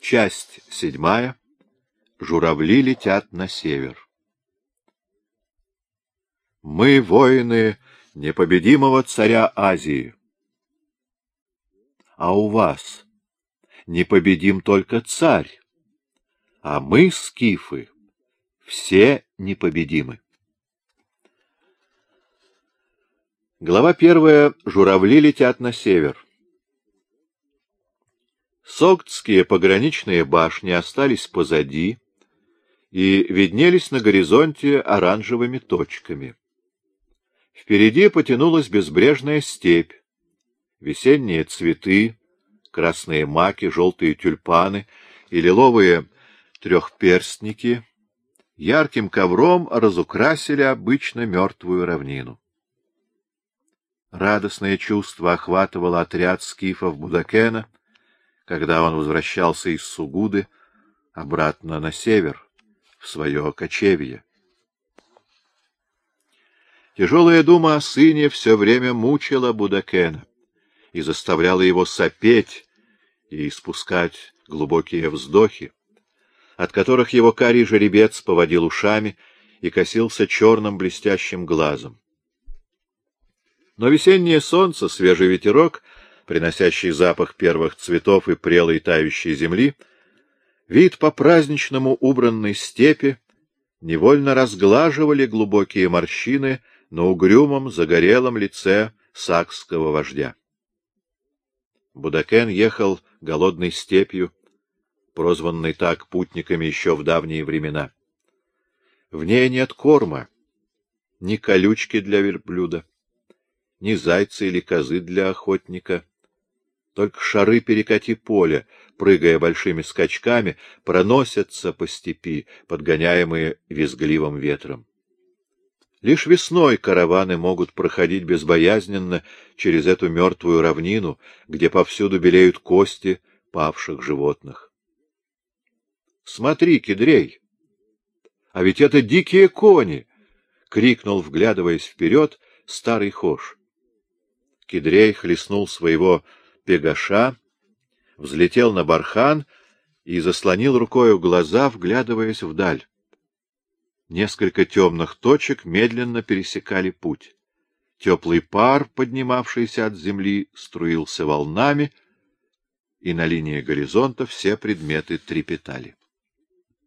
Часть седьмая. Журавли летят на север. Мы воины непобедимого царя Азии. А у вас непобедим только царь, а мы, скифы, все непобедимы. Глава первая. Журавли летят на север. Согтские пограничные башни остались позади и виднелись на горизонте оранжевыми точками. Впереди потянулась безбрежная степь, весенние цветы, красные маки, желтые тюльпаны и лиловые трехперстники ярким ковром разукрасили обычно мертвую равнину. Радостное чувство охватывало отряд скифов Будакена, когда он возвращался из Сугуды обратно на север, в свое кочевье. Тяжелая дума о сыне все время мучила Будакена и заставляла его сопеть и испускать глубокие вздохи, от которых его карий жеребец поводил ушами и косился черным блестящим глазом. Но весеннее солнце, свежий ветерок, приносящий запах первых цветов и прелой тающей земли, вид по-праздничному убранной степи невольно разглаживали глубокие морщины на угрюмом загорелом лице сакского вождя. Будакен ехал голодной степью, прозванной так путниками еще в давние времена. В ней нет корма, ни колючки для верблюда, ни зайца или козы для охотника. Только шары перекати поля, прыгая большими скачками, проносятся по степи, подгоняемые визгливым ветром. Лишь весной караваны могут проходить безбоязненно через эту мертвую равнину, где повсюду белеют кости павших животных. — Смотри, кедрей! А ведь это дикие кони! — крикнул, вглядываясь вперед, старый хош. Кедрей хлестнул своего пегаша, взлетел на бархан и заслонил рукою глаза, вглядываясь вдаль. Несколько темных точек медленно пересекали путь. Теплый пар, поднимавшийся от земли, струился волнами, и на линии горизонта все предметы трепетали.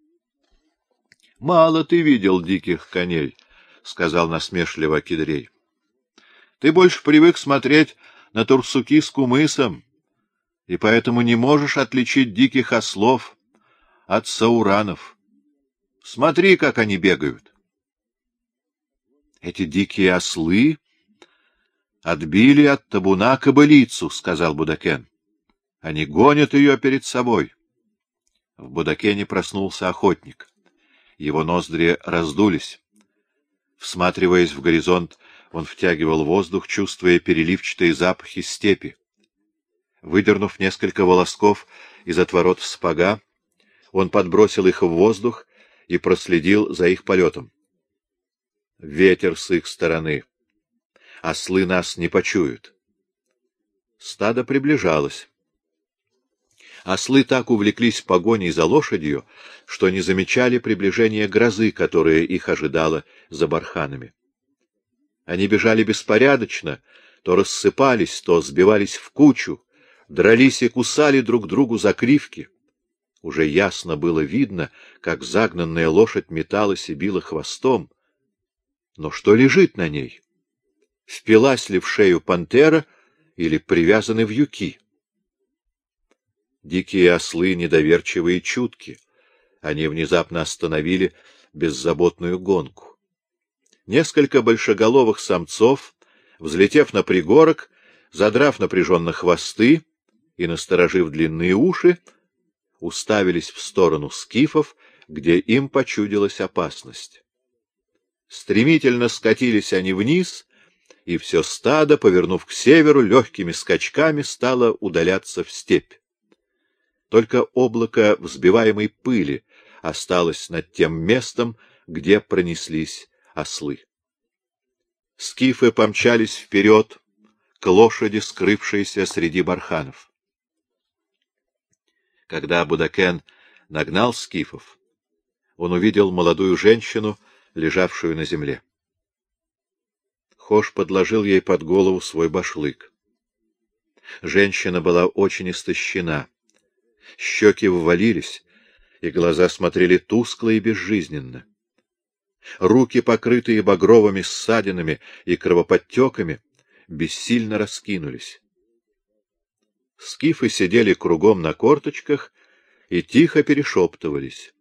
— Мало ты видел диких коней, — сказал насмешливо Кедрей. Ты больше привык смотреть на турсуки с кумысом, и поэтому не можешь отличить диких ослов от сауранов. Смотри, как они бегают. Эти дикие ослы отбили от табуна кобылицу, — сказал Будакен. Они гонят ее перед собой. В Будакене проснулся охотник. Его ноздри раздулись. Всматриваясь в горизонт, он втягивал воздух, чувствуя переливчатые запахи степи. Выдернув несколько волосков из отворот спага, он подбросил их в воздух и проследил за их полетом. Ветер с их стороны. Ослы нас не почуют. Стадо приближалось. Ослы так увлеклись погоней за лошадью, что не замечали приближения грозы, которая их ожидала за барханами. Они бежали беспорядочно, то рассыпались, то сбивались в кучу, дрались и кусали друг другу за кривки. Уже ясно было видно, как загнанная лошадь металась и била хвостом. Но что лежит на ней? Впилась ли в шею пантера или привязаны вьюки? Дикие ослы недоверчивые чутки. Они внезапно остановили беззаботную гонку. Несколько большеголовых самцов, взлетев на пригорок, задрав напряженно хвосты и насторожив длинные уши, уставились в сторону скифов, где им почудилась опасность. Стремительно скатились они вниз, и все стадо, повернув к северу, легкими скачками стало удаляться в степь. Только облако взбиваемой пыли осталось над тем местом, где пронеслись ослы. Скифы помчались вперед к лошади, скрывшейся среди барханов. Когда Будакен нагнал скифов, он увидел молодую женщину, лежавшую на земле. Хош подложил ей под голову свой башлык. Женщина была очень истощена. Щеки ввалились, и глаза смотрели тускло и безжизненно. Руки, покрытые багровыми ссадинами и кровоподтеками, бессильно раскинулись. Скифы сидели кругом на корточках и тихо перешептывались.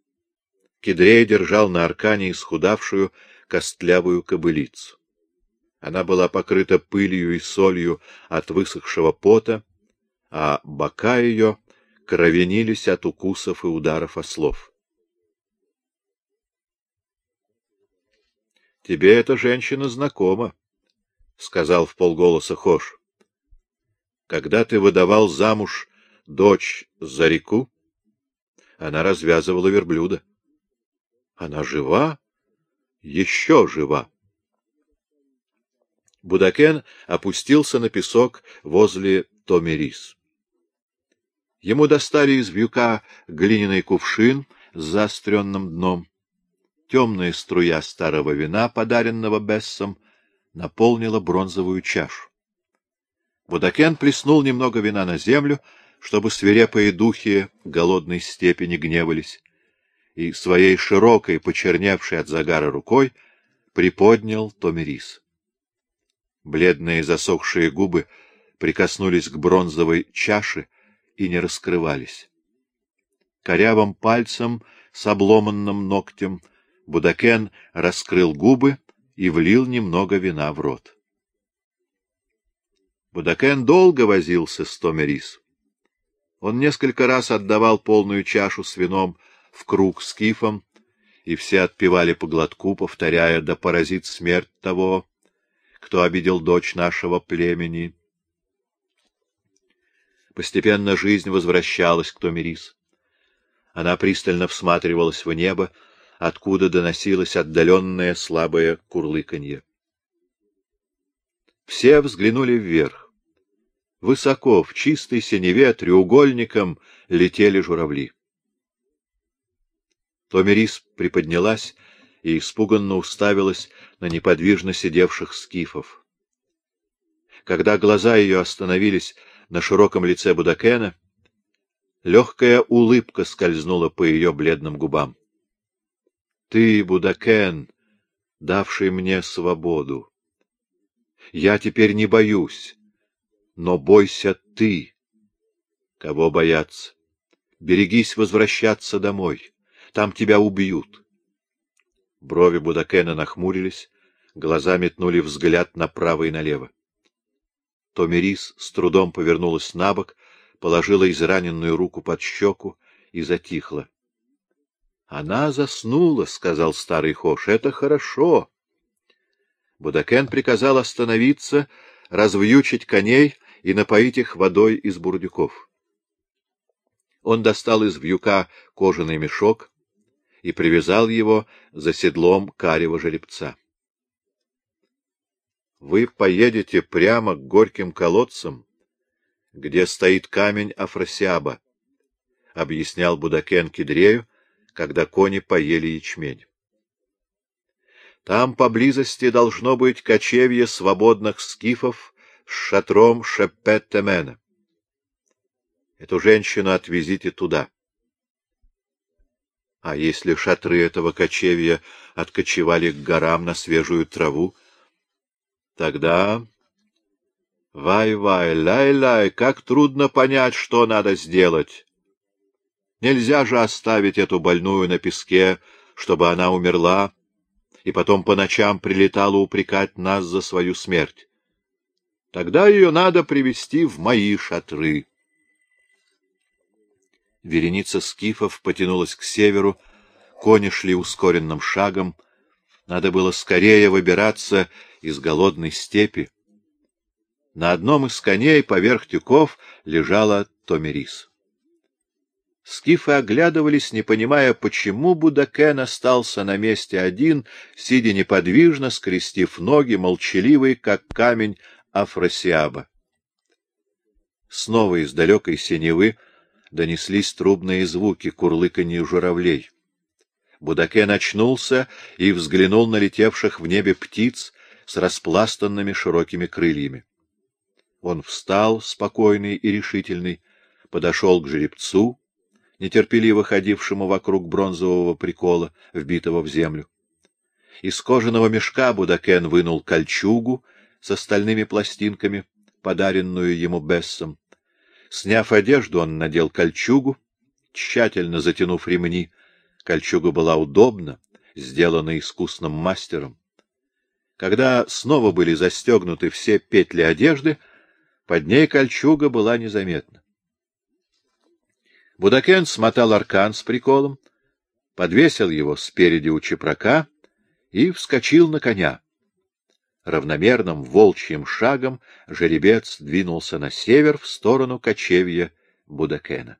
Кедрей держал на аркане исхудавшую костлявую кобылицу. Она была покрыта пылью и солью от высохшего пота, а бока ее кровенились от укусов и ударов ослов. — Тебе эта женщина знакома, — сказал в полголоса Хош. — Когда ты выдавал замуж дочь за реку, она развязывала верблюда. Она жива? Еще жива. Будакен опустился на песок возле Томерис. Ему достали из вьюка глиняный кувшин с заостренным дном. Темная струя старого вина, подаренного Бессом, наполнила бронзовую чашу. Будакен плеснул немного вина на землю, чтобы свирепые духи голодной степи не гневались, и своей широкой, почерневшей от загара рукой приподнял Томерис. Бледные засохшие губы прикоснулись к бронзовой чаше и не раскрывались. Корявым пальцем с обломанным ногтем Будакен раскрыл губы и влил немного вина в рот. Будакен долго возился с Томерис. Он несколько раз отдавал полную чашу с вином в круг с кифом, и все отпевали по глотку, повторяя «Да поразит смерть того, кто обидел дочь нашего племени. Постепенно жизнь возвращалась к Томирис. Она пристально всматривалась в небо, откуда доносилось отдаленное слабое курлыканье. Все взглянули вверх. Высоко, в чистой синеве, треугольником летели журавли. Томирис приподнялась и испуганно уставилась на неподвижно сидевших скифов. Когда глаза ее остановились на широком лице Будакена, легкая улыбка скользнула по ее бледным губам. — Ты, Будакен, давший мне свободу. Я теперь не боюсь, но бойся ты. Кого бояться? Берегись возвращаться домой. Там тебя убьют. Брови Будакена нахмурились, глаза метнули взгляд направо и налево. Томирис с трудом повернулась на бок, положила израненную руку под щеку и затихла. — Она заснула, — сказал старый Хош, — это хорошо. Будакен приказал остановиться, развьючить коней и напоить их водой из бурдюков. Он достал из вьюка кожаный мешок, и привязал его за седлом карего жеребца. Вы поедете прямо к горьким колодцам, где стоит камень Афросиаба, — объяснял Будакен Кедрею, когда кони поели ячмень. Там поблизости должно быть кочевье свободных скифов с шатром Шеппеттемена. Эту женщину отвезите туда. А если шатры этого кочевья откочевали к горам на свежую траву, тогда... Вай-вай, лай-лай, как трудно понять, что надо сделать. Нельзя же оставить эту больную на песке, чтобы она умерла, и потом по ночам прилетала упрекать нас за свою смерть. Тогда ее надо привести в мои шатры. Вереница скифов потянулась к северу, кони шли ускоренным шагом. Надо было скорее выбираться из голодной степи. На одном из коней поверх тюков лежала Томирис. Скифы оглядывались, не понимая, почему Будакен остался на месте один, сидя неподвижно, скрестив ноги, молчаливый, как камень Афросиаба. Снова из далекой синевы донеслись трубные звуки, курлыканье журавлей. Будакен очнулся и взглянул на летевших в небе птиц с распластанными широкими крыльями. Он встал, спокойный и решительный, подошел к жеребцу, нетерпеливо ходившему вокруг бронзового прикола, вбитого в землю. Из кожаного мешка Будакен вынул кольчугу с остальными пластинками, подаренную ему Бессом. Сняв одежду, он надел кольчугу, тщательно затянув ремни. Кольчуга была удобна, сделана искусным мастером. Когда снова были застегнуты все петли одежды, под ней кольчуга была незаметна. Будакен смотал аркан с приколом, подвесил его спереди у чепрака и вскочил на коня. Равномерным волчьим шагом жеребец двинулся на север в сторону кочевья Будакена.